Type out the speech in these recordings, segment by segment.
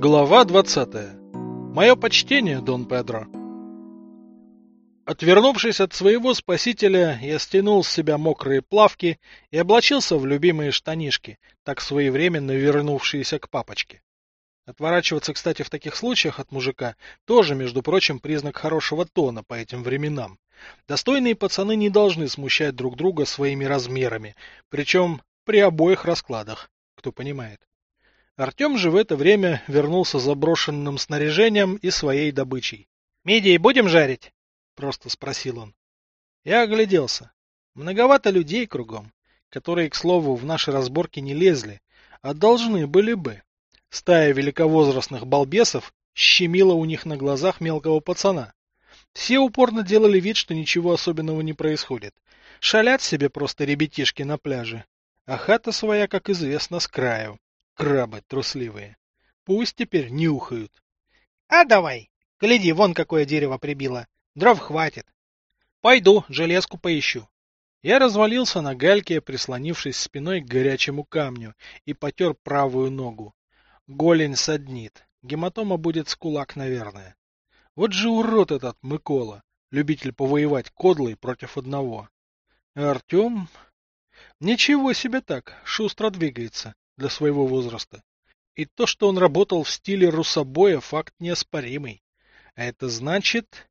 Глава 20. Мое почтение, Дон Педро. Отвернувшись от своего спасителя, я стянул с себя мокрые плавки и облачился в любимые штанишки, так своевременно вернувшиеся к папочке. Отворачиваться, кстати, в таких случаях от мужика тоже, между прочим, признак хорошего тона по этим временам. Достойные пацаны не должны смущать друг друга своими размерами, причем при обоих раскладах, кто понимает. Артем же в это время вернулся заброшенным снаряжением и своей добычей. «Мидии будем жарить?» — просто спросил он. Я огляделся. Многовато людей кругом, которые, к слову, в наши разборки не лезли, а должны были бы. Стая великовозрастных балбесов щемила у них на глазах мелкого пацана. Все упорно делали вид, что ничего особенного не происходит. Шалят себе просто ребятишки на пляже. А хата своя, как известно, с краю. Крабы трусливые. Пусть теперь нюхают. А давай. Гляди, вон какое дерево прибило. Дров хватит. Пойду, железку поищу. Я развалился на гальке, прислонившись спиной к горячему камню, и потер правую ногу. Голень саднит. Гематома будет с кулак, наверное. Вот же урод этот Микола, любитель повоевать кодлой против одного. Артем... Ничего себе так, шустро двигается для своего возраста. И то, что он работал в стиле русобоя, факт неоспоримый. А это значит...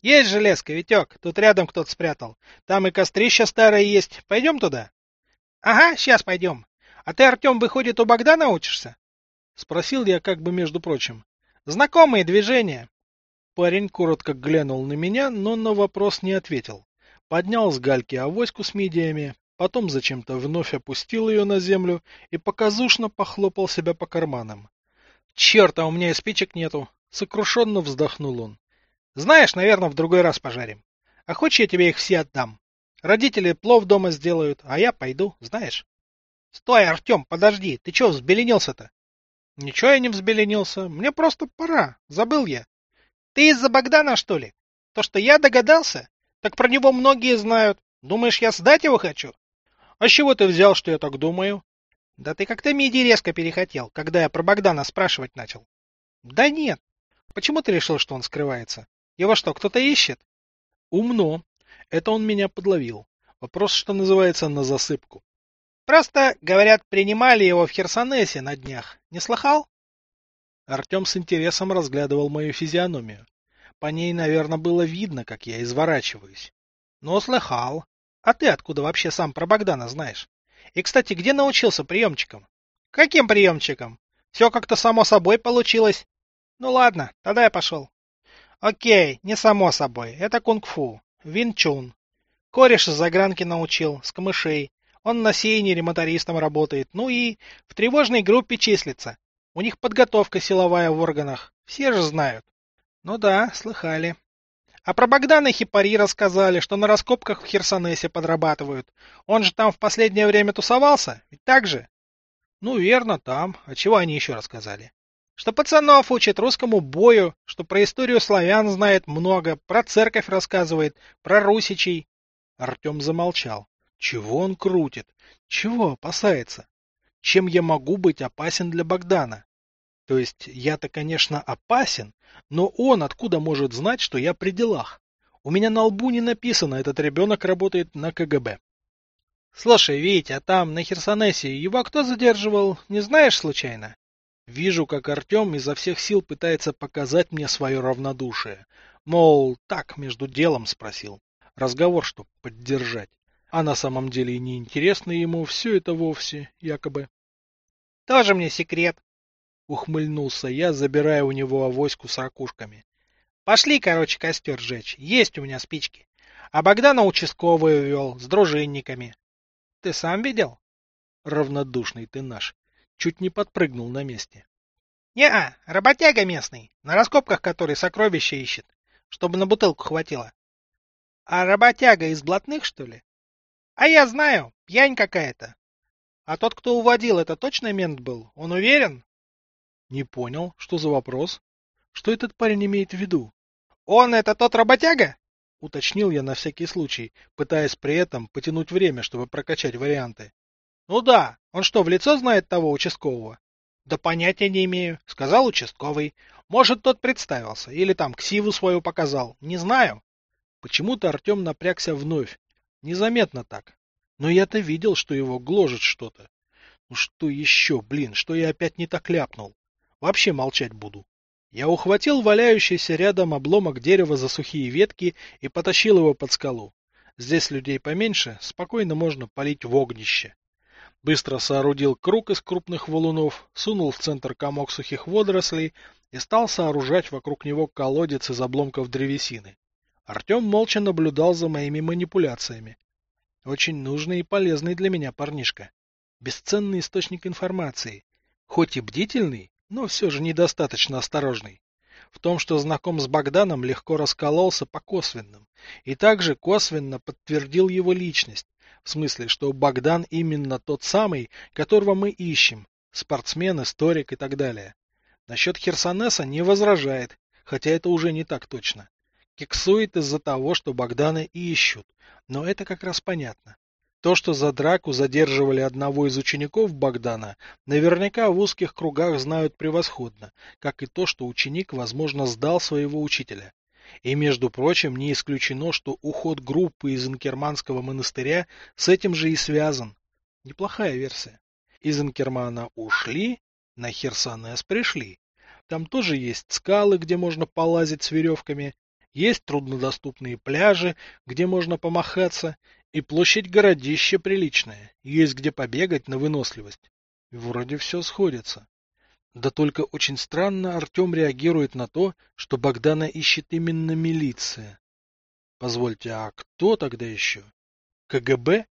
Есть железка, Витек, тут рядом кто-то спрятал. Там и кострище старое есть. Пойдем туда? Ага, сейчас пойдем. А ты, Артем, выходит, у Богдана учишься? Спросил я как бы между прочим. Знакомые движения. Парень коротко глянул на меня, но на вопрос не ответил. Поднял с гальки авоську с мидиями, Потом зачем-то вновь опустил ее на землю и показушно похлопал себя по карманам. «Черт, а у меня и спичек нету!» — сокрушенно вздохнул он. «Знаешь, наверное, в другой раз пожарим. А хочешь, я тебе их все отдам? Родители плов дома сделают, а я пойду, знаешь?» «Стой, Артем, подожди, ты чего взбеленился-то?» «Ничего я не взбеленился, мне просто пора, забыл я». «Ты из-за Богдана, что ли? То, что я догадался? Так про него многие знают. Думаешь, я сдать его хочу?» А с чего ты взял, что я так думаю? Да ты как-то миди резко перехотел, когда я про Богдана спрашивать начал. Да нет. Почему ты решил, что он скрывается? Его что, кто-то ищет? Умно. Это он меня подловил. Вопрос, что называется, на засыпку. Просто, говорят, принимали его в Херсонесе на днях. Не слыхал? Артем с интересом разглядывал мою физиономию. По ней, наверное, было видно, как я изворачиваюсь. Ну, слыхал. А ты откуда вообще сам про Богдана знаешь? И, кстати, где научился приемчикам? Каким приемчикам? Все как-то само собой получилось. Ну ладно, тогда я пошел. Окей, не само собой, это кунг-фу, вин-чун. Кореш из загранки научил, с камышей. Он на сейнере мотористом работает, ну и в тревожной группе числится. У них подготовка силовая в органах, все же знают. Ну да, слыхали. А про Богдана Хипари рассказали, что на раскопках в Херсонесе подрабатывают. Он же там в последнее время тусовался, ведь так же? Ну, верно, там. А чего они еще рассказали? Что пацанов учит русскому бою, что про историю славян знает много, про церковь рассказывает, про русичей. Артем замолчал. Чего он крутит? Чего опасается? Чем я могу быть опасен для Богдана? То есть я-то, конечно, опасен, но он откуда может знать, что я при делах? У меня на лбу не написано, этот ребенок работает на КГБ. Слушай, Витя, а там, на Херсонесе, его кто задерживал, не знаешь случайно? Вижу, как Артем изо всех сил пытается показать мне свое равнодушие. Мол, так, между делом спросил. Разговор, чтоб поддержать. А на самом деле и не интересно ему все это вовсе, якобы. Тоже мне секрет. Ухмыльнулся я, забирая у него авоську с ракушками. Пошли, короче, костер жечь. Есть у меня спички. А Богдана участковый увел, с дружинниками. Ты сам видел? Равнодушный ты наш. Чуть не подпрыгнул на месте. Не-а, работяга местный, на раскопках который сокровища ищет, чтобы на бутылку хватило. А работяга из блатных, что ли? А я знаю, пьянь какая-то. А тот, кто уводил, это точно мент был? Он уверен? Не понял, что за вопрос? Что этот парень имеет в виду? Он это тот работяга? Уточнил я на всякий случай, пытаясь при этом потянуть время, чтобы прокачать варианты. Ну да, он что, в лицо знает того участкового? Да понятия не имею. Сказал участковый. Может, тот представился. Или там ксиву свою показал. Не знаю. Почему-то Артем напрягся вновь. Незаметно так. Но я-то видел, что его гложет что-то. Ну что еще, блин, что я опять не так ляпнул? Вообще молчать буду. Я ухватил валяющийся рядом обломок дерева за сухие ветки и потащил его под скалу. Здесь людей поменьше, спокойно можно полить в огнище. Быстро соорудил круг из крупных валунов, сунул в центр комок сухих водорослей и стал сооружать вокруг него колодец из обломков древесины. Артем молча наблюдал за моими манипуляциями. Очень нужный и полезный для меня парнишка. Бесценный источник информации. Хоть и бдительный, но все же недостаточно осторожный. В том, что знаком с Богданом, легко раскололся по косвенным. И также косвенно подтвердил его личность. В смысле, что Богдан именно тот самый, которого мы ищем. Спортсмен, историк и так далее. Насчет Херсонеса не возражает, хотя это уже не так точно. Кексует из-за того, что Богдана ищут, но это как раз понятно. То, что за драку задерживали одного из учеников Богдана, наверняка в узких кругах знают превосходно, как и то, что ученик, возможно, сдал своего учителя. И, между прочим, не исключено, что уход группы из Инкерманского монастыря с этим же и связан. Неплохая версия. Из Инкермана ушли, на Херсонес пришли. Там тоже есть скалы, где можно полазить с веревками, есть труднодоступные пляжи, где можно помахаться, и площадь городища приличная, есть где побегать на выносливость. Вроде все сходится. Да только очень странно Артем реагирует на то, что Богдана ищет именно милиция. Позвольте, а кто тогда еще? КГБ?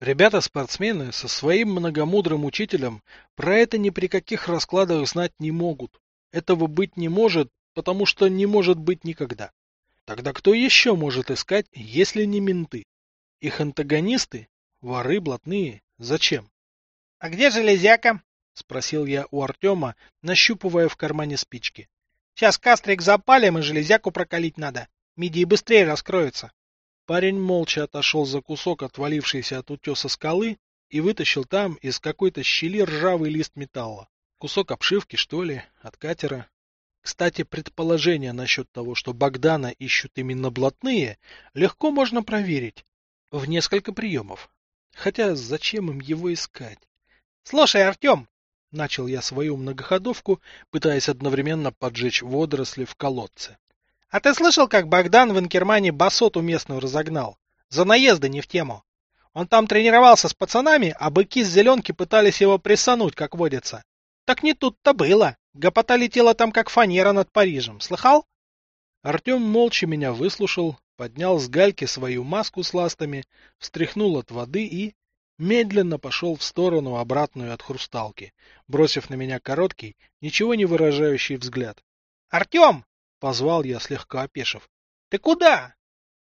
Ребята-спортсмены со своим многомудрым учителем про это ни при каких раскладах знать не могут. Этого быть не может, потому что не может быть никогда. Тогда кто еще может искать, если не менты? Их антагонисты? Воры, блатные? Зачем? — А где железяка? — спросил я у Артема, нащупывая в кармане спички. — Сейчас кастрик запалим и железяку прокалить надо. Мидии быстрее раскроются. Парень молча отошел за кусок отвалившейся от утеса скалы и вытащил там из какой-то щели ржавый лист металла. Кусок обшивки, что ли, от катера. Кстати, предположение насчет того, что Богдана ищут именно блатные, легко можно проверить. В несколько приемов. Хотя зачем им его искать? — Слушай, Артем, — начал я свою многоходовку, пытаясь одновременно поджечь водоросли в колодце. — А ты слышал, как Богдан в Инкермане басоту местную разогнал? За наезды не в тему. Он там тренировался с пацанами, а быки с зеленки пытались его прессануть, как водится. Так не тут-то было. Гопота летела там, как фанера над Парижем. Слыхал? Артем молча меня выслушал, поднял с гальки свою маску с ластами, встряхнул от воды и медленно пошел в сторону, обратную от хрусталки, бросив на меня короткий, ничего не выражающий взгляд. «Артем!» — позвал я, слегка опешив. «Ты куда?»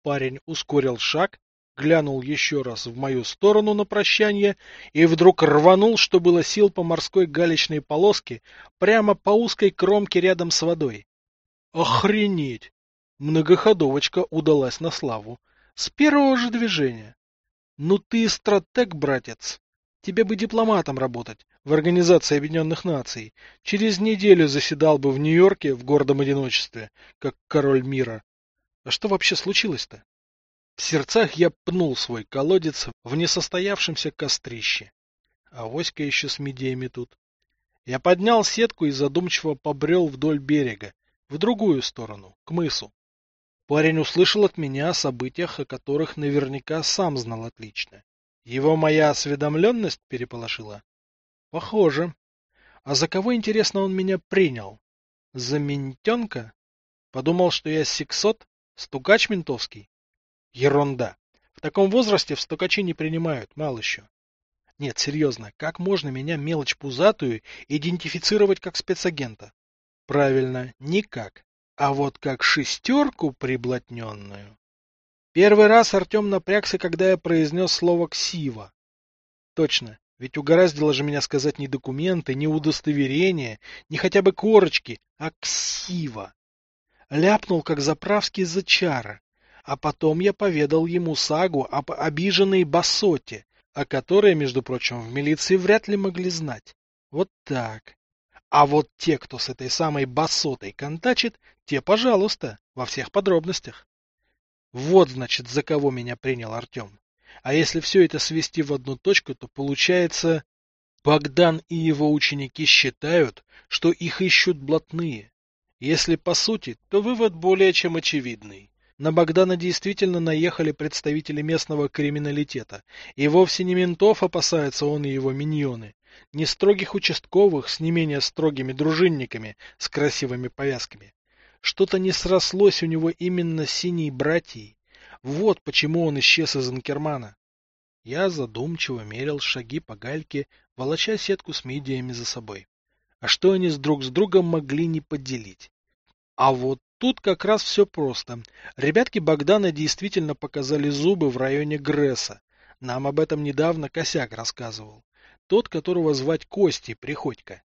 Парень ускорил шаг, глянул еще раз в мою сторону на прощание и вдруг рванул, что было сил по морской галечной полоске, прямо по узкой кромке рядом с водой. Охренеть! Многоходовочка удалась на славу. С первого же движения. Ну ты стратег, братец. Тебе бы дипломатом работать в Организации Объединенных Наций. Через неделю заседал бы в Нью-Йорке в гордом одиночестве, как король мира. А что вообще случилось-то? В сердцах я пнул свой колодец в несостоявшемся кострище. А Воська еще с медиями тут. Я поднял сетку и задумчиво побрел вдоль берега, в другую сторону, к мысу. Парень услышал от меня о событиях, о которых наверняка сам знал отлично. Его моя осведомленность переполошила? Похоже. А за кого, интересно, он меня принял? За ментенка? Подумал, что я сексот? Стукач ментовский? Ерунда. В таком возрасте в стукачи не принимают, мало еще. Нет, серьезно, как можно меня, мелочь пузатую, идентифицировать как спецагента? Правильно, никак. А вот как шестерку приблотненную... Первый раз Артем напрягся, когда я произнес слово «ксива». Точно, ведь угораздило же меня сказать не документы, не удостоверение, не хотя бы корочки, а «ксива». Ляпнул, как заправский зачара. А потом я поведал ему сагу об обиженной басоте, о которой, между прочим, в милиции вряд ли могли знать. Вот так. А вот те, кто с этой самой басотой контачит, те, пожалуйста, во всех подробностях. Вот, значит, за кого меня принял Артем. А если все это свести в одну точку, то получается... Богдан и его ученики считают, что их ищут блатные. Если по сути, то вывод более чем очевидный. На Богдана действительно наехали представители местного криминалитета. И вовсе не ментов опасается он и его миньоны. Не строгих участковых с не менее строгими дружинниками с красивыми повязками. Что-то не срослось у него именно с синей братьей. Вот почему он исчез из Анкермана. Я задумчиво мерил шаги по гальке, волоча сетку с мидиями за собой. А что они с друг с другом могли не поделить? А вот тут как раз все просто. Ребятки Богдана действительно показали зубы в районе Гресса. Нам об этом недавно Косяк рассказывал. Тот, которого звать Костей Приходько.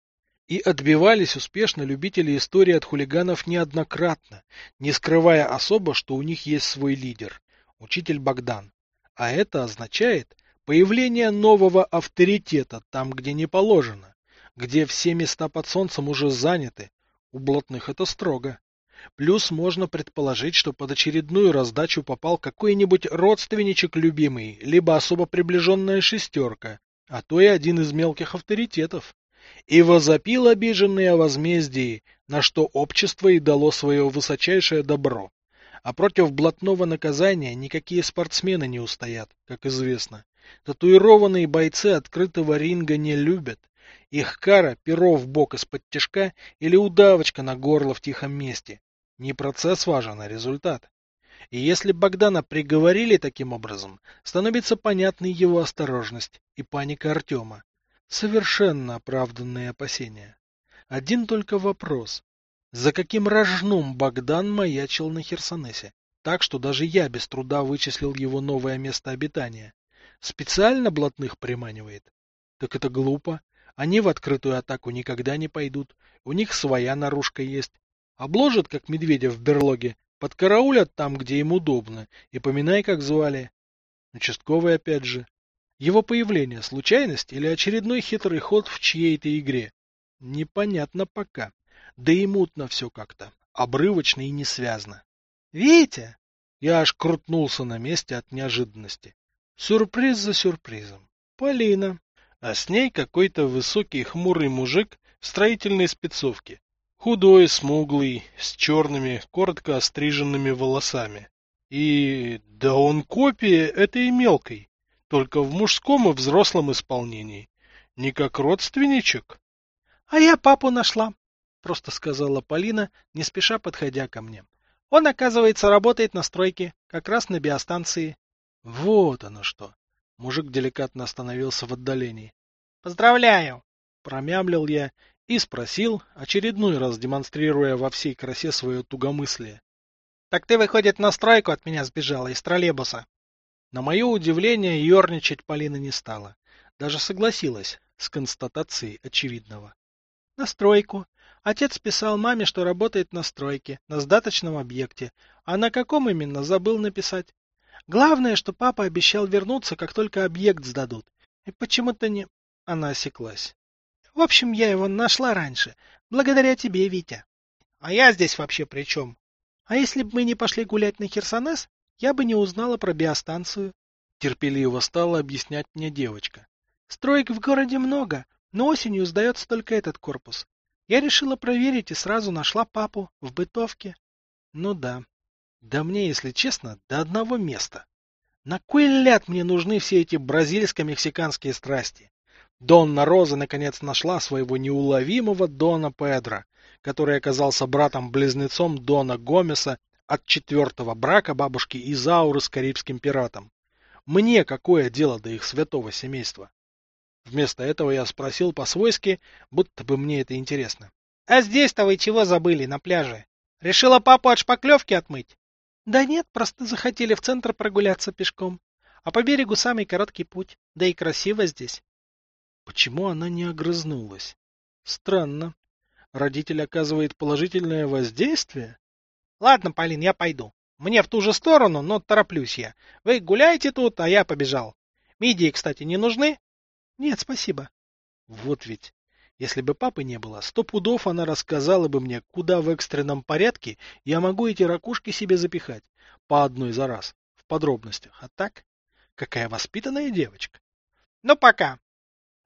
И отбивались успешно любители истории от хулиганов неоднократно, не скрывая особо, что у них есть свой лидер – учитель Богдан. А это означает появление нового авторитета там, где не положено, где все места под солнцем уже заняты. У блатных это строго. Плюс можно предположить, что под очередную раздачу попал какой-нибудь родственничек любимый, либо особо приближенная шестерка, а то и один из мелких авторитетов. И возопил обиженный о возмездии, на что общество и дало свое высочайшее добро. А против блатного наказания никакие спортсмены не устоят, как известно. Татуированные бойцы открытого ринга не любят. Их кара – перо в бок из-под тяжка или удавочка на горло в тихом месте. Не процесс важен, а результат. И если Богдана приговорили таким образом, становится понятной его осторожность и паника Артема. Совершенно оправданные опасения. Один только вопрос. За каким рожном Богдан маячил на Херсонесе? Так что даже я без труда вычислил его новое место обитания. Специально блатных приманивает? Так это глупо. Они в открытую атаку никогда не пойдут. У них своя наружка есть. Обложат, как медведя в берлоге, подкараулят там, где им удобно, и поминай, как звали. Участковый опять же. Его появление – случайность или очередной хитрый ход в чьей-то игре? Непонятно пока. Да и мутно все как-то. Обрывочно и несвязно. «Витя!» Я аж крутнулся на месте от неожиданности. Сюрприз за сюрпризом. Полина. А с ней какой-то высокий хмурый мужик в строительной спецовке. Худой, смуглый, с черными, коротко остриженными волосами. И да он копия этой мелкой, только в мужском и взрослом исполнении. Не как родственничек. — А я папу нашла, — просто сказала Полина, не спеша подходя ко мне. Он, оказывается, работает на стройке, как раз на биостанции. Вот оно что. Мужик деликатно остановился в отдалении. Поздравляю! Промямлил я и спросил, очередной раз демонстрируя во всей красе свое тугомыслие. Так ты, выходит, на стройку от меня сбежала из троллейбуса? На мое удивление, ерничать Полина не стала. Даже согласилась с констатацией очевидного. На стройку. Отец писал маме, что работает на стройке, на сдаточном объекте, а на каком именно забыл написать. Главное, что папа обещал вернуться, как только объект сдадут. И почему-то не... Она осеклась. В общем, я его нашла раньше, благодаря тебе, Витя. А я здесь вообще при чем? А если бы мы не пошли гулять на Херсонес, я бы не узнала про биостанцию. Терпеливо стала объяснять мне девочка. Строек в городе много, но осенью сдается только этот корпус. Я решила проверить и сразу нашла папу в бытовке. Ну да. Да мне, если честно, до одного места. На кой ляд мне нужны все эти бразильско-мексиканские страсти? Донна Роза наконец нашла своего неуловимого Дона Педро, который оказался братом-близнецом Дона Гомеса от четвертого брака бабушки Изауры с карибским пиратом. Мне какое дело до их святого семейства? Вместо этого я спросил по-свойски, будто бы мне это интересно. — А здесь-то вы чего забыли на пляже? Решила папу от шпаклевки отмыть? — Да нет, просто захотели в центр прогуляться пешком. А по берегу самый короткий путь, да и красиво здесь. Почему она не огрызнулась? Странно. Родитель оказывает положительное воздействие? Ладно, Полин, я пойду. Мне в ту же сторону, но тороплюсь я. Вы гуляете тут, а я побежал. Мидии, кстати, не нужны? Нет, спасибо. Вот ведь. Если бы папы не было, сто пудов она рассказала бы мне, куда в экстренном порядке я могу эти ракушки себе запихать, по одной за раз, в подробностях. А так, какая воспитанная девочка. Ну, пока.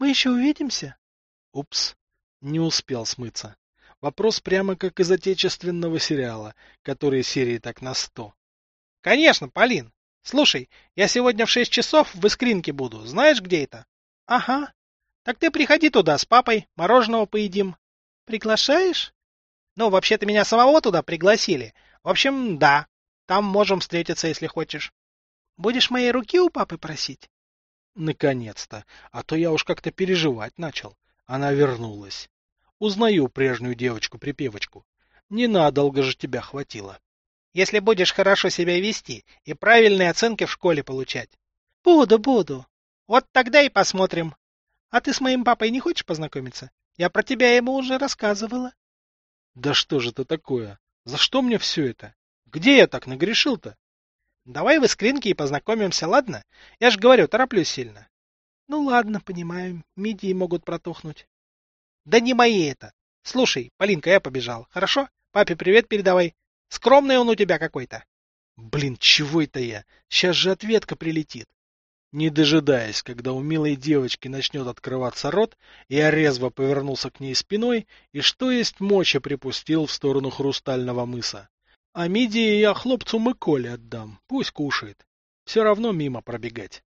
Мы еще увидимся? Упс, не успел смыться. Вопрос прямо как из отечественного сериала, который серии так на сто. Конечно, Полин. Слушай, я сегодня в шесть часов в Искринке буду. Знаешь, где это? Ага. Так ты приходи туда с папой, мороженого поедим. Приглашаешь? Ну, вообще-то меня самого туда пригласили. В общем, да. Там можем встретиться, если хочешь. Будешь моей руки у папы просить? Наконец-то. А то я уж как-то переживать начал. Она вернулась. Узнаю прежнюю девочку-припевочку. Ненадолго же тебя хватило. Если будешь хорошо себя вести и правильные оценки в школе получать. Буду, буду. Вот тогда и посмотрим. А ты с моим папой не хочешь познакомиться? Я про тебя ему уже рассказывала. Да что же это такое? За что мне все это? Где я так нагрешил-то? Давай в искринке и познакомимся, ладно? Я же говорю, тороплюсь сильно. Ну ладно, понимаю. Мидии могут протухнуть. Да не мои это. Слушай, Полинка, я побежал. Хорошо? Папе привет передавай. Скромный он у тебя какой-то. Блин, чего это я? Сейчас же ответка прилетит. Не дожидаясь, когда у милой девочки начнет открываться рот, я резво повернулся к ней спиной и что есть мочи припустил в сторону хрустального мыса. А мидии я хлопцу Миколе отдам, пусть кушает. Все равно мимо пробегать.